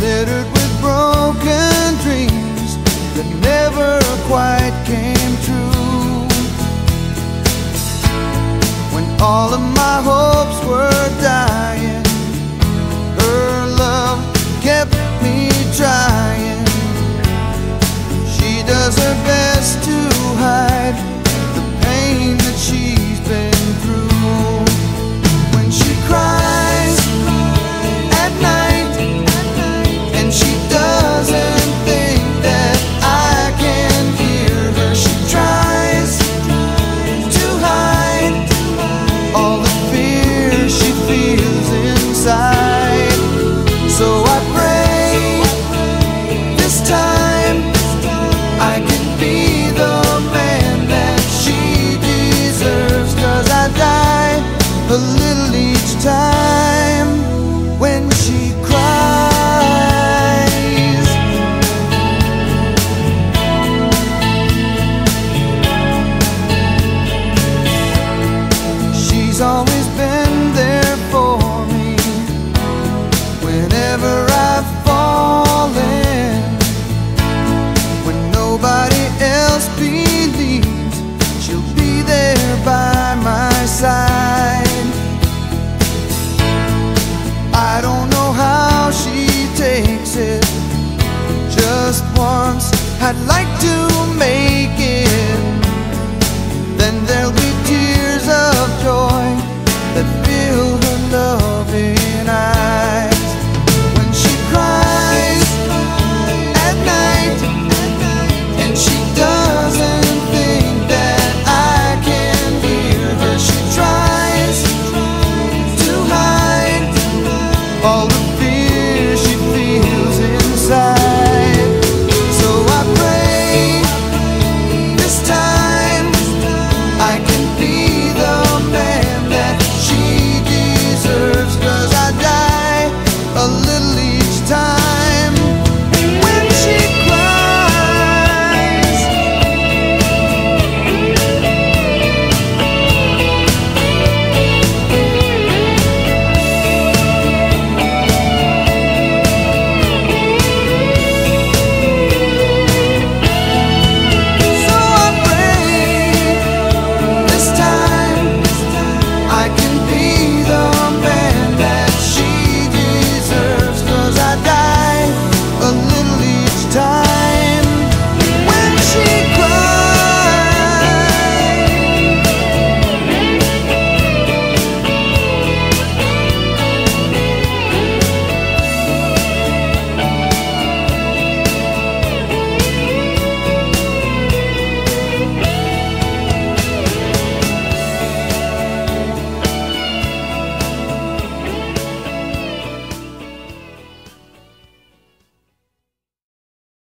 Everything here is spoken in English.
littered with broken dreams that never quite came true. When all of my hopes were just once. I'd like to make it. Then there'll be